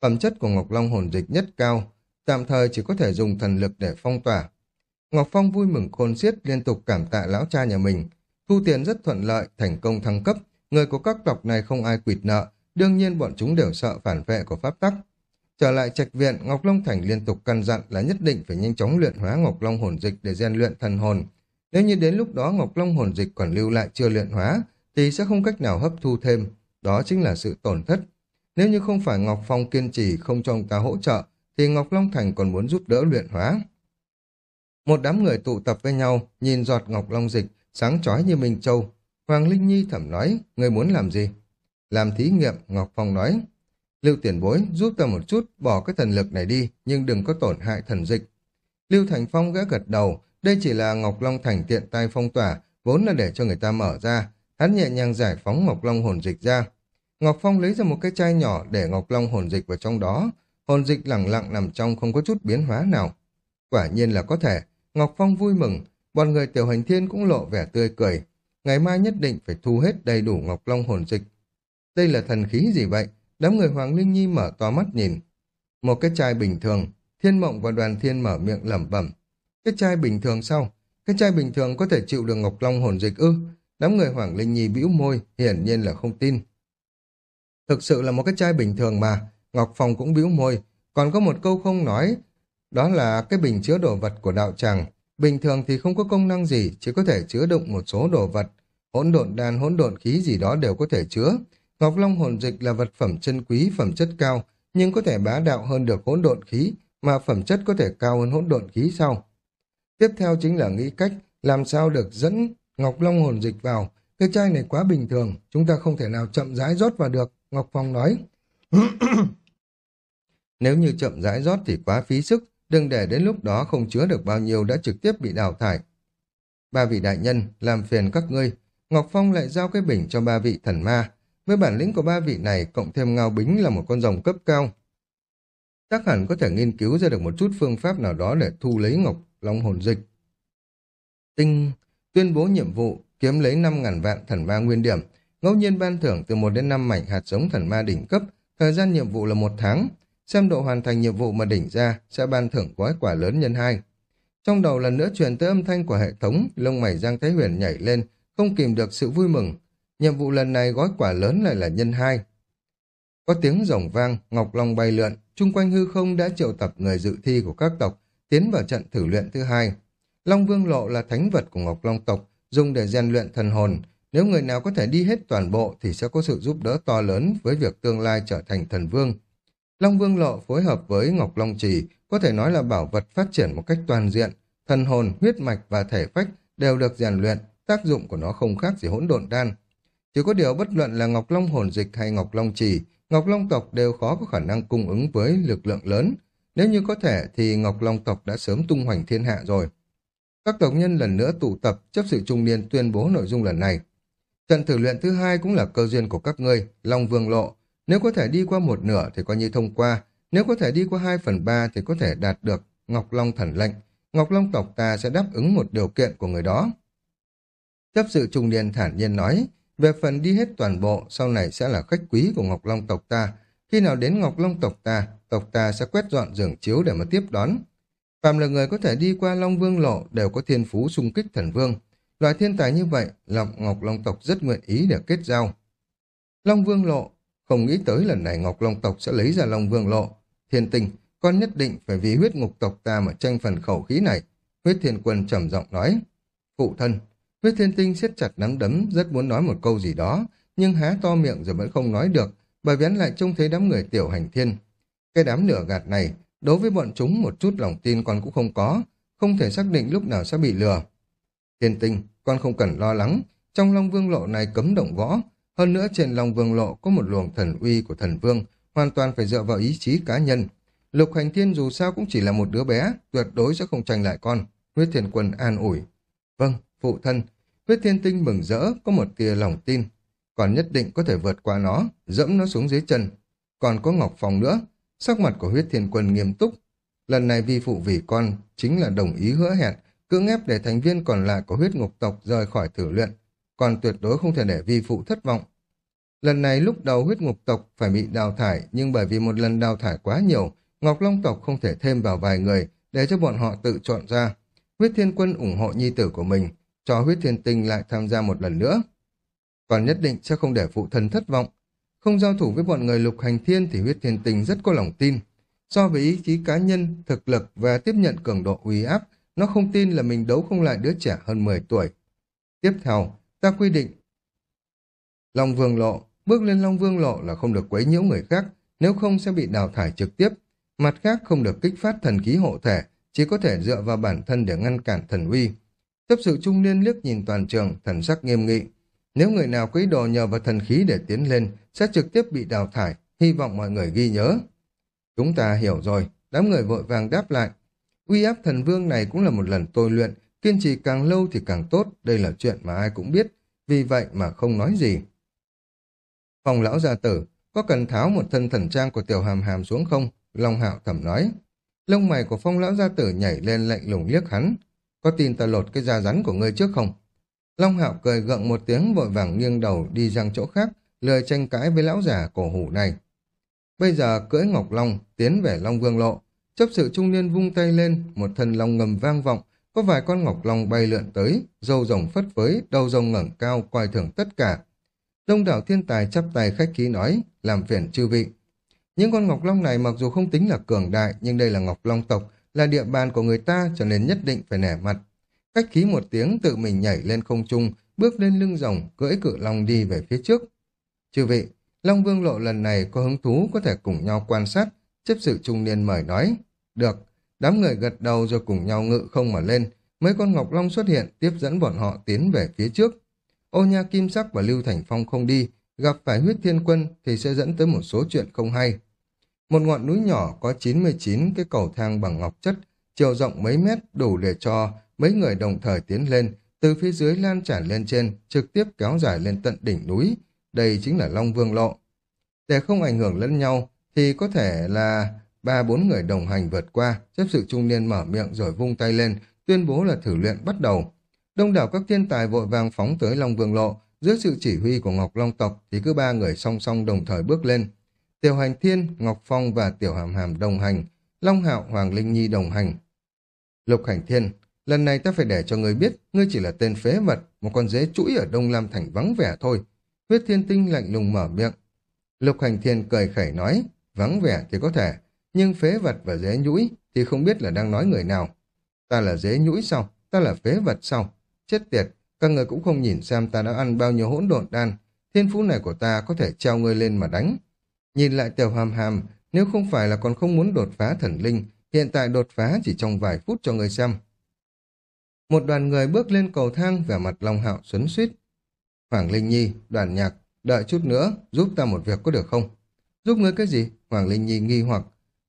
Phẩm chất của Ngọc Long hồn dịch nhất cao, tạm thời chỉ có thể dùng thần lực để phong tỏa. Ngọc Phong vui mừng khôn xiết liên tục cảm tạ lão cha nhà mình. Thu tiền rất thuận lợi, thành công thăng cấp. Người của các tộc này không ai quỵt nợ, đương nhiên bọn chúng đều sợ phản vệ của pháp tắc. Trở lại trạch viện, Ngọc Long Thành liên tục căn dặn là nhất định phải nhanh chóng luyện hóa Ngọc Long hồn dịch để rèn luyện thần hồn. Nếu như đến lúc đó Ngọc Long hồn dịch còn lưu lại chưa luyện hóa, thì sẽ không cách nào hấp thu thêm. Đó chính là sự tổn thất. Nếu như không phải Ngọc Phong kiên trì không cho ông ta hỗ trợ, thì Ngọc Long Thành còn muốn giúp đỡ luyện hóa. Một đám người tụ tập với nhau, nhìn giọt Ngọc Long dịch, sáng chói như Minh Châu. Hoàng Linh Nhi thẩm nói, người muốn làm gì? Làm thí nghiệm, Ngọc Phong nói. Lưu tiền bối, giúp ta một chút, bỏ cái thần lực này đi, nhưng đừng có tổn hại thần dịch. Lưu Thành Phong gã gật đầu, đây chỉ là Ngọc Long Thành tiện tay phong tỏa, vốn là để cho người ta mở ra. Hắn nhẹ nhàng giải phóng Ngọc Long hồn dịch ra. Ngọc Phong lấy ra một cái chai nhỏ để Ngọc Long hồn dịch vào trong đó. Hồn dịch lẳng lặng nằm trong không có chút biến hóa nào. Quả nhiên là có thể. Ngọc Phong vui mừng, bọn người tiểu hành thiên cũng lộ vẻ tươi cười. Ngày mai nhất định phải thu hết đầy đủ Ngọc Long hồn dịch. Đây là thần khí gì vậy? Đám người Hoàng Linh Nhi mở to mắt nhìn. Một cái chai bình thường, Thiên Mộng và Đoàn Thiên mở miệng lẩm bẩm. Cái chai bình thường sao? Cái chai bình thường có thể chịu được Ngọc Long hồn dịch ư? Đám người Hoàng Linh Nhi bĩu môi, hiển nhiên là không tin. Thực sự là một cái chai bình thường mà, Ngọc Phong cũng bĩu môi, còn có một câu không nói, đó là cái bình chứa đồ vật của đạo tràng. Bình thường thì không có công năng gì, chỉ có thể chứa đựng một số đồ vật. Hỗn độn đan, hỗn độn khí gì đó đều có thể chứa. Ngọc Long hồn dịch là vật phẩm chân quý, phẩm chất cao, nhưng có thể bá đạo hơn được hỗn độn khí, mà phẩm chất có thể cao hơn hỗn độn khí sau. Tiếp theo chính là nghĩ cách làm sao được dẫn Ngọc Long hồn dịch vào. Cái chai này quá bình thường, chúng ta không thể nào chậm rãi rót vào được, Ngọc Phong nói. [COUGHS] Nếu như chậm rãi rót thì quá phí sức, đừng để đến lúc đó không chứa được bao nhiêu đã trực tiếp bị đào thải. Ba vị đại nhân, làm phiền các ngươi, Ngọc Phong lại giao cái bình cho ba vị thần ma. Với bản lĩnh của ba vị này, cộng thêm ngao bính là một con rồng cấp cao. Chắc hẳn có thể nghiên cứu ra được một chút phương pháp nào đó để thu lấy Ngọc Long hồn dịch. Tinh tuyên bố nhiệm vụ kiếm lấy 5.000 vạn thần ma nguyên điểm, ngẫu nhiên ban thưởng từ 1 đến 5 mảnh hạt giống thần ma đỉnh cấp, thời gian nhiệm vụ là một tháng, xem độ hoàn thành nhiệm vụ mà đỉnh ra sẽ ban thưởng gói quả lớn nhân hai. Trong đầu lần nữa truyền tới âm thanh của hệ thống, lông mày Giang Thái Huyền nhảy lên, không kìm được sự vui mừng. Nhiệm vụ lần này gói quả lớn lại là nhân hai. Có tiếng rồng vang, Ngọc Long bay lượn, chung quanh hư không đã triệu tập người dự thi của các tộc, tiến vào trận thử luyện thứ hai. Long Vương Lộ là thánh vật của Ngọc Long tộc, dùng để rèn luyện thần hồn. Nếu người nào có thể đi hết toàn bộ thì sẽ có sự giúp đỡ to lớn với việc tương lai trở thành thần vương. Long Vương Lộ phối hợp với Ngọc Long Trì có thể nói là bảo vật phát triển một cách toàn diện. Thần hồn, huyết mạch và thể phách đều được rèn luyện, tác dụng của nó không khác gì hỗn độn đan. Chỉ có điều bất luận là Ngọc Long hồn dịch hay Ngọc Long Trì, Ngọc Long tộc đều khó có khả năng cung ứng với lực lượng lớn. Nếu như có thể thì Ngọc Long tộc đã sớm tung hoành thiên hạ rồi. Các tộc nhân lần nữa tụ tập chấp sự trung niên tuyên bố nội dung lần này. Trận thử luyện thứ hai cũng là cơ duyên của các ngươi, Long Vương Lộ. Nếu có thể đi qua một nửa thì coi như thông qua, nếu có thể đi qua hai phần ba thì có thể đạt được Ngọc Long thần lệnh. Ngọc Long tộc ta sẽ đáp ứng một điều kiện của người đó. Chấp sự trung niên thản nhiên nói, Về phần đi hết toàn bộ, sau này sẽ là khách quý của Ngọc Long tộc ta. Khi nào đến Ngọc Long tộc ta, tộc ta sẽ quét dọn giường chiếu để mà tiếp đón. Phạm là người có thể đi qua Long Vương Lộ đều có thiên phú xung kích thần vương. Loại thiên tài như vậy, Lọc Ngọc Long tộc rất nguyện ý để kết giao. Long Vương Lộ, không nghĩ tới lần này Ngọc Long tộc sẽ lấy ra Long Vương Lộ. Thiên tình, con nhất định phải vì huyết ngục tộc ta mà tranh phần khẩu khí này. Huyết thiên quân trầm giọng nói. Phụ thân, huyết thiên tinh siết chặt nắm đấm, rất muốn nói một câu gì đó, nhưng há to miệng rồi vẫn không nói được, bởi vén lại trông thấy đám người tiểu hành thiên. Cái đám lửa gạt này, đối với bọn chúng một chút lòng tin con cũng không có, không thể xác định lúc nào sẽ bị lừa. Thiên tinh, con không cần lo lắng, trong Long Vương Lộ này cấm động võ, hơn nữa trên lòng Vương Lộ có một luồng thần uy của thần vương, hoàn toàn phải dựa vào ý chí cá nhân. Lục Hành Thiên dù sao cũng chỉ là một đứa bé, tuyệt đối sẽ không tranh lại con. Huyết Thiên Quân an ủi. Vâng, phụ thân. Huyết Thiên Tinh mừng rỡ, có một tia lòng tin. Còn nhất định có thể vượt qua nó, dẫm nó xuống dưới chân. Còn có Ngọc Phòng nữa. Sắc mặt của Huyết Thiên Quân nghiêm túc. Lần này vi phụ vì con chính là đồng ý hứa hẹn, cưỡng ép để thành viên còn lại của huyết ngục tộc rời khỏi thử luyện, còn tuyệt đối không thể để vi phụ thất vọng. Lần này lúc đầu huyết ngục tộc phải bị đào thải, nhưng bởi vì một lần đào thải quá nhiều, Ngọc Long tộc không thể thêm vào vài người để cho bọn họ tự chọn ra. Huyết Thiên Quân ủng hộ nhi tử của mình, cho huyết thiên tinh lại tham gia một lần nữa. Còn nhất định sẽ không để phụ thân thất vọng. Không giao thủ với bọn người lục hành thiên thì huyết thiên tinh rất có lòng tin. So với ý chí cá nhân, thực lực và tiếp nhận cường độ uy áp, nó không tin là mình đấu không lại đứa trẻ hơn 10 tuổi. Tiếp theo, ta quy định Long Vương Lộ, bước lên Long Vương Lộ là không được quấy nhiễu người khác, nếu không sẽ bị đào thải trực tiếp. Mặt khác không được kích phát thần khí hộ thể, chỉ có thể dựa vào bản thân để ngăn cản thần uy. Chấp sự trung niên liếc nhìn toàn trường, thần sắc nghiêm nghị. Nếu người nào có ý đồ nhờ vào thần khí để tiến lên, sẽ trực tiếp bị đào thải, hy vọng mọi người ghi nhớ. Chúng ta hiểu rồi, đám người vội vàng đáp lại. Uy áp thần vương này cũng là một lần tôi luyện, kiên trì càng lâu thì càng tốt, đây là chuyện mà ai cũng biết, vì vậy mà không nói gì. Phòng lão gia tử, có cần tháo một thân thần trang của tiểu hàm hàm xuống không? Long hạo thẩm nói. Lông mày của phong lão gia tử nhảy lên lạnh lùng liếc hắn. Có tin ta lột cái da rắn của ngươi trước không? Long hạo cười gượng một tiếng vội vàng nghiêng đầu đi sang chỗ khác, lười tranh cãi với lão già cổ hủ này. Bây giờ cưỡi Ngọc Long tiến về Long Vương Lộ, chấp sự trung niên vung tay lên, một thân long ngầm vang vọng, có vài con Ngọc Long bay lượn tới, râu rồng phất phới, đầu rồng ngẩng cao, coi thường tất cả. Đông đảo thiên tài chắp tay khách khí nói, làm phiền chư vị. Những con Ngọc Long này mặc dù không tính là cường đại, nhưng đây là Ngọc Long tộc, là địa bàn của người ta cho nên nhất định phải nẻ mặt. Cách khí một tiếng tự mình nhảy lên không trung, bước lên lưng rồng, cưỡi cự long đi về phía trước. Chư vị, Long Vương Lộ lần này có hứng thú có thể cùng nhau quan sát, chấp sự trung niên mời nói. Được, đám người gật đầu rồi cùng nhau ngự không mà lên, mấy con Ngọc Long xuất hiện tiếp dẫn bọn họ tiến về phía trước. Ô Nha Kim Sắc và Lưu Thành Phong không đi, gặp phải huyết thiên quân thì sẽ dẫn tới một số chuyện không hay. Một ngọn núi nhỏ có 99 cái cầu thang bằng ngọc chất, chiều rộng mấy mét đủ để cho mấy người đồng thời tiến lên, từ phía dưới lan tràn lên trên, trực tiếp kéo dài lên tận đỉnh núi. Đây chính là Long Vương Lộ. Để không ảnh hưởng lẫn nhau, thì có thể là ba bốn người đồng hành vượt qua, chấp sự trung niên mở miệng rồi vung tay lên, tuyên bố là thử luyện bắt đầu. Đông đảo các thiên tài vội vàng phóng tới Long Vương Lộ, dưới sự chỉ huy của Ngọc Long tộc thì cứ ba người song song đồng thời bước lên. Tiểu Hành Thiên, Ngọc Phong và Tiểu Hàm Hàm đồng hành, Long Hạo, Hoàng Linh Nhi đồng hành. Lục Hành Thiên, lần này ta phải để cho người biết, ngươi chỉ là tên phế vật, một con dế chuỗi ở Đông Lam Thành vắng vẻ thôi. Huyết Thiên Tinh lạnh lùng mở miệng. Lục Hành Thiên cười khẩy nói, vắng vẻ thì có thể, nhưng phế vật và dế nhũi thì không biết là đang nói người nào. Ta là dế nhũi sao? Ta là phế vật sao? Chết tiệt, các người cũng không nhìn xem ta đã ăn bao nhiêu hỗn độn đan. Thiên phú này của ta có thể treo ngươi lên mà đánh. Nhìn lại tiểu hàm hàm, nếu không phải là còn không muốn đột phá thần linh, hiện tại đột phá chỉ trong vài phút cho người xem. Một đoàn người bước lên cầu thang vẻ mặt Long Hạo xuấn suýt. Hoàng Linh Nhi, đoàn nhạc, đợi chút nữa, giúp ta một việc có được không? Giúp ngươi cái gì? Hoàng Linh Nhi nghi hoặc,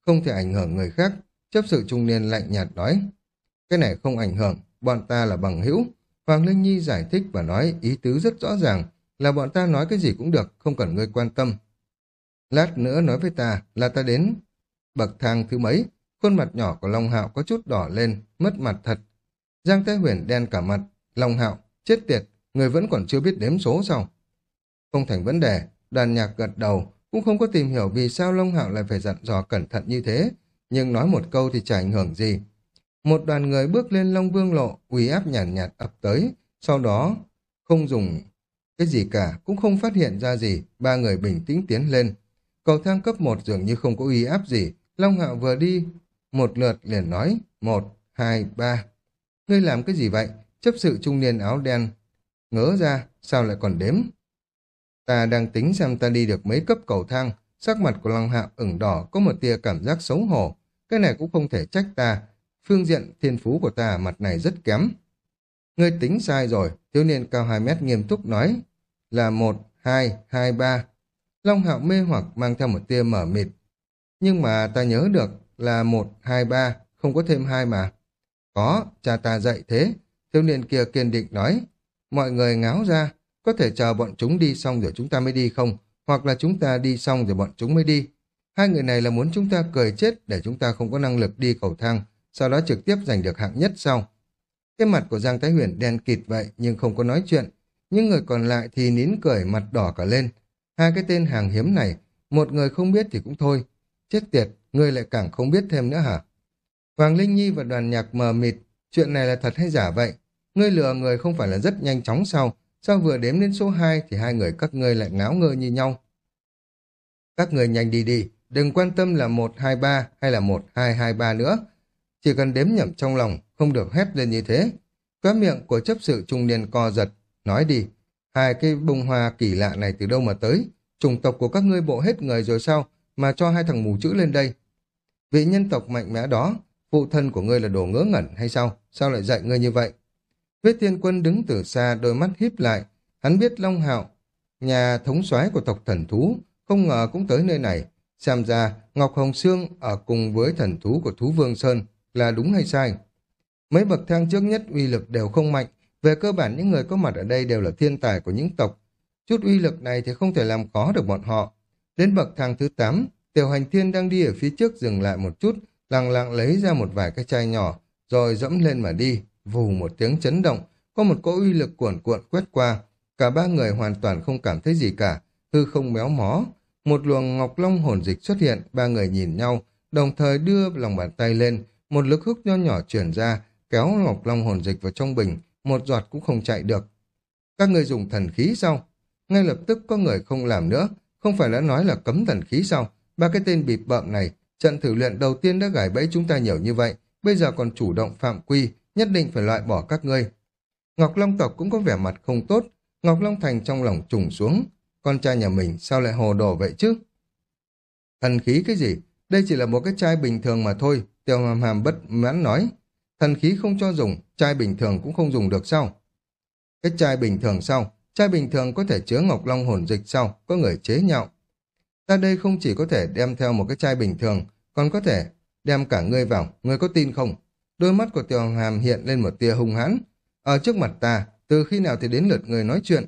không thể ảnh hưởng người khác. Chấp sự trung niên lạnh nhạt nói. Cái này không ảnh hưởng, bọn ta là bằng hữu. Hoàng Linh Nhi giải thích và nói ý tứ rất rõ ràng, là bọn ta nói cái gì cũng được, không cần ngươi quan tâm. Lát nữa nói với ta là ta đến bậc thang thứ mấy, khuôn mặt nhỏ của Long Hạo có chút đỏ lên, mất mặt thật. Giang Thái Huyền đen cả mặt, Long Hạo, chết tiệt, người vẫn còn chưa biết đếm số sao? không thành vấn đề. Đoàn nhạc gật đầu, cũng không có tìm hiểu vì sao Long Hạo lại phải dặn dò cẩn thận như thế, nhưng nói một câu thì chả ảnh hưởng gì. Một đoàn người bước lên Long Vương Lộ, uy áp nhàn nhạt, nhạt ập tới, sau đó không dùng cái gì cả, cũng không phát hiện ra gì, ba người bình tĩnh tiến lên. Cầu thang cấp 1 dường như không có uy áp gì, Long Hạo vừa đi, một lượt liền nói, một, hai, ba. Ngươi làm cái gì vậy? Chấp sự trung niên áo đen. Ngớ ra, sao lại còn đếm? Ta đang tính xem ta đi được mấy cấp cầu thang, sắc mặt của Lăng Hạo ửng đỏ có một tia cảm giác xấu hổ. Cái này cũng không thể trách ta, phương diện thiên phú của ta mặt này rất kém. Ngươi tính sai rồi, thiếu niên cao 2 mét nghiêm túc nói, là 1, 2, 2, 3. Long Hạo mê hoặc mang theo một tia mở mịt. Nhưng mà ta nhớ được là 1, 2, 3, không có thêm hai mà. Có, cha ta dạy thế. Thiếu niên kia kiên định nói, mọi người ngáo ra, có thể chờ bọn chúng đi xong rồi chúng ta mới đi không? Hoặc là chúng ta đi xong rồi bọn chúng mới đi. Hai người này là muốn chúng ta cười chết để chúng ta không có năng lực đi cầu thang, sau đó trực tiếp giành được hạng nhất sau. Cái mặt của Giang Thái Huyền đen kịt vậy nhưng không có nói chuyện. Những người còn lại thì nín cười mặt đỏ cả lên. Hai cái tên hàng hiếm này, một người không biết thì cũng thôi. Chết tiệt, người lại càng không biết thêm nữa hả? Hoàng Linh Nhi và đoàn nhạc mờ mịt, chuyện này là thật hay giả vậy? Ngươi lừa người không phải là rất nhanh chóng sao? Sao vừa đếm đến số 2 thì hai người các ngươi lại ngáo ngơ như nhau? Các người nhanh đi đi, đừng quan tâm là 123 hay là 1223 nữa. Chỉ cần đếm nhầm trong lòng, không được hét lên như thế. Khóa miệng của chấp sự trung niên co giật, nói đi, hai cái bông hoa kỳ lạ này từ đâu mà tới? Chủng tộc của các ngươi bộ hết người rồi sao, mà cho hai thằng mù chữ lên đây? Vị nhân tộc mạnh mẽ đó, phụ thân của ngươi là đồ ngớ ngẩn hay sao? Sao lại dạy ngươi như vậy? Vết thiên quân đứng từ xa, đôi mắt híp lại. Hắn biết Long Hạo, nhà thống soái của tộc thần thú, không ngờ cũng tới nơi này. Xem ra, Ngọc Hồng Sương ở cùng với thần thú của thú Vương Sơn là đúng hay sai? Mấy bậc thang trước nhất uy lực đều không mạnh. Về cơ bản những người có mặt ở đây đều là thiên tài của những tộc. Chút uy lực này thì không thể làm khó được bọn họ. Đến bậc thang thứ 8, Tiểu Hành Thiên đang đi ở phía trước dừng lại một chút, lặng lặng lấy ra một vài cái chai nhỏ, rồi dẫm lên mà đi, vù một tiếng chấn động, có một cỗ uy lực cuộn cuộn quét qua. Cả ba người hoàn toàn không cảm thấy gì cả, hư không méo mó. Một luồng ngọc long hồn dịch xuất hiện, ba người nhìn nhau, đồng thời đưa lòng bàn tay lên, một lực hút nho nhỏ chuyển ra, kéo ngọc long hồn dịch vào trong bình, một giọt cũng không chạy được. Các người dùng thần khí sao? Ngay lập tức có người không làm nữa, không phải đã nói là cấm thần khí sao? Ba cái tên bịp bợm này, trận thử luyện đầu tiên đã gài bẫy chúng ta nhiều như vậy, bây giờ còn chủ động phạm quy, nhất định phải loại bỏ các ngươi. Ngọc Long tộc cũng có vẻ mặt không tốt, Ngọc Long Thành trong lòng trùng xuống, con trai nhà mình sao lại hồ đồ vậy chứ? Thần khí cái gì? Đây chỉ là một cái chai bình thường mà thôi, Tiêu Hàm Hàm bất mãn nói. Thần khí không cho dùng, chai bình thường cũng không dùng được sao? Cái chai bình thường sao? Chai bình thường có thể chứa Ngọc Long hồn dịch sao? Có người chế nhạo. Ta đây không chỉ có thể đem theo một cái chai bình thường, còn có thể đem cả ngươi vào, ngươi có tin không? Đôi mắt của Tiểu Hàm hiện lên một tia hung hãn. Ở trước mặt ta, từ khi nào thì đến lượt người nói chuyện?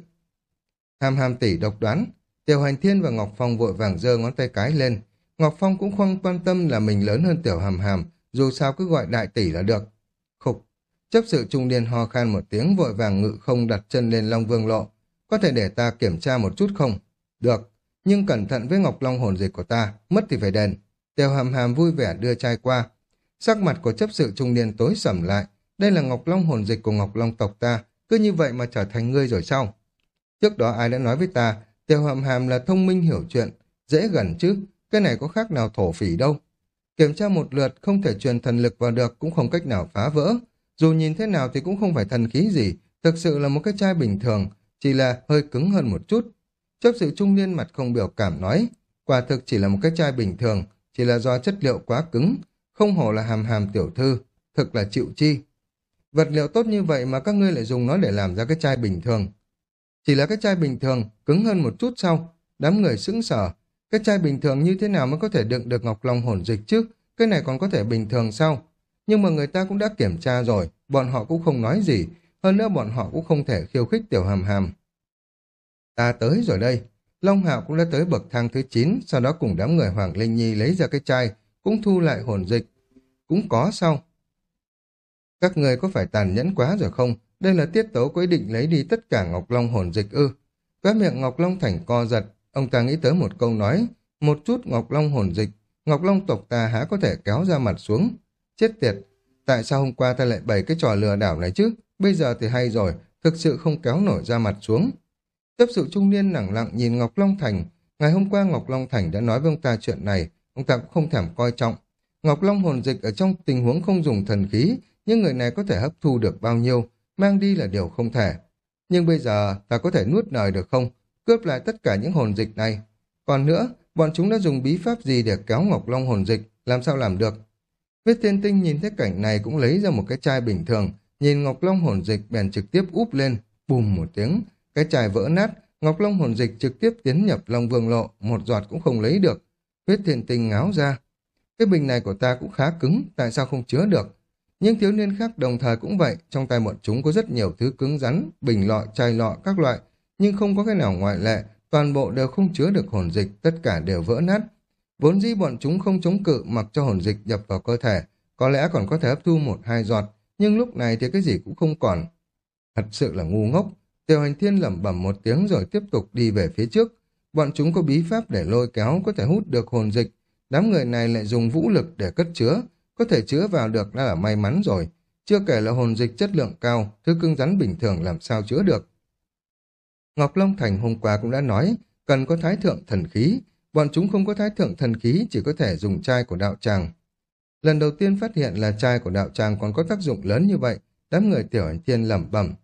Hàm hàm tỷ độc đoán, Tiểu Hành Thiên và Ngọc Phong vội vàng giơ ngón tay cái lên. Ngọc Phong cũng không quan tâm là mình lớn hơn Tiểu Hàm Hàm, dù sao cứ gọi đại tỷ là được. Khục, chấp sự trung niên ho khan một tiếng vội vàng ngự không đặt chân lên Long Vương Lộ. Có thể để ta kiểm tra một chút không? Được, nhưng cẩn thận với Ngọc Long hồn dịch của ta, mất thì phải đền. Tiểu Hàm Hàm vui vẻ đưa chai qua. Sắc mặt của chấp sự trung niên tối sầm lại. Đây là Ngọc Long hồn dịch của Ngọc Long tộc ta, cứ như vậy mà trở thành ngươi rồi sao? Trước đó ai đã nói với ta, Tiểu Hàm Hàm là thông minh hiểu chuyện, dễ gần chứ, cái này có khác nào thổ phỉ đâu. Kiểm tra một lượt không thể truyền thần lực vào được cũng không cách nào phá vỡ. Dù nhìn thế nào thì cũng không phải thần khí gì, thực sự là một cái chai bình thường, chỉ là hơi cứng hơn một chút. Chấp sự trung niên mặt không biểu cảm nói, quả thực chỉ là một cái chai bình thường, chỉ là do chất liệu quá cứng, không hổ là hàm hàm tiểu thư, thực là chịu chi. Vật liệu tốt như vậy mà các ngươi lại dùng nó để làm ra cái chai bình thường. Chỉ là cái chai bình thường, cứng hơn một chút sau, đám người sững sờ. Cái chai bình thường như thế nào mới có thể đựng được ngọc long hồn dịch chứ? Cái này còn có thể bình thường sao? Nhưng mà người ta cũng đã kiểm tra rồi, bọn họ cũng không nói gì, hơn nữa bọn họ cũng không thể khiêu khích tiểu hàm hàm. Ta tới rồi đây. Long Hạo cũng đã tới bậc thang thứ 9, sau đó cùng đám người Hoàng Linh Nhi lấy ra cái chai, cũng thu lại hồn dịch. Cũng có sao? Các người có phải tàn nhẫn quá rồi không? Đây là tiết tấu có ý định lấy đi tất cả Ngọc Long hồn dịch ư. Khóe miệng Ngọc Long Thành co giật, ông ta nghĩ tới một câu nói, một chút Ngọc Long hồn dịch, Ngọc Long tộc ta há có thể kéo ra mặt xuống. Chết tiệt, tại sao hôm qua ta lại bày cái trò lừa đảo này chứ? Bây giờ thì hay rồi, thực sự không kéo nổi ra mặt xuống. Chấp sự trung niên lẳng lặng nhìn Ngọc Long Thành. Ngày hôm qua Ngọc Long Thành đã nói với ông ta chuyện này, ông ta cũng không thèm coi trọng. Ngọc Long hồn dịch ở trong tình huống không dùng thần khí, nhưng người này có thể hấp thu được bao nhiêu, mang đi là điều không thể. Nhưng bây giờ ta có thể nuốt lời được không? Cướp lại tất cả những hồn dịch này. Còn nữa, bọn chúng đã dùng bí pháp gì để kéo Ngọc Long hồn dịch, làm sao làm được? Viết thiên tinh nhìn thấy cảnh này cũng lấy ra một cái chai bình thường, nhìn Ngọc Long hồn dịch bèn trực tiếp úp lên, bùm một tiếng, cái chai vỡ nát, Ngọc Long hồn dịch trực tiếp tiến nhập Long Vương Lộ, một giọt cũng không lấy được. Huyết thiền tình ngáo ra. Cái bình này của ta cũng khá cứng, tại sao không chứa được? Nhưng thiếu niên khác đồng thời cũng vậy, trong tay bọn chúng có rất nhiều thứ cứng rắn, bình lọ, chai lọ, các loại, nhưng không có cái nào ngoại lệ, toàn bộ đều không chứa được hồn dịch, tất cả đều vỡ nát. Vốn dĩ bọn chúng không chống cự mặc cho hồn dịch nhập vào cơ thể, có lẽ còn có thể hấp thu một hai giọt, nhưng lúc này thì cái gì cũng không còn. Thật sự là ngu ngốc, Tiểu hành thiên lẩm bẩm một tiếng rồi tiếp tục đi về phía trước. Bọn chúng có bí pháp để lôi kéo, có thể hút được hồn dịch. Đám người này lại dùng vũ lực để cất chứa. Có thể chứa vào được đã là may mắn rồi. Chưa kể là hồn dịch chất lượng cao, thứ cưng rắn bình thường làm sao chứa được. Ngọc Long Thành hôm qua cũng đã nói, cần có thái thượng thần khí. Bọn chúng không có thái thượng thần khí, chỉ có thể dùng chai của đạo tràng. Lần đầu tiên phát hiện là chai của đạo tràng còn có tác dụng lớn như vậy, đám người tiểu hành thiên lẩm bẩm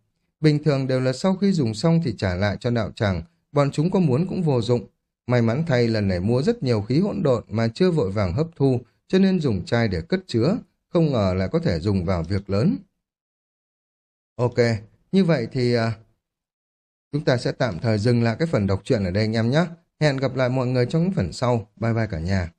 Bình thường đều là sau khi dùng xong thì trả lại cho đạo tràng, bọn chúng có muốn cũng vô dụng. May mắn thay lần này mua rất nhiều khí hỗn độn mà chưa vội vàng hấp thu, cho nên dùng chai để cất chứa, không ngờ lại có thể dùng vào việc lớn. Ok, như vậy thì uh, chúng ta sẽ tạm thời dừng lại cái phần đọc truyện ở đây anh em nhé. Hẹn gặp lại mọi người trong những phần sau. Bye bye cả nhà.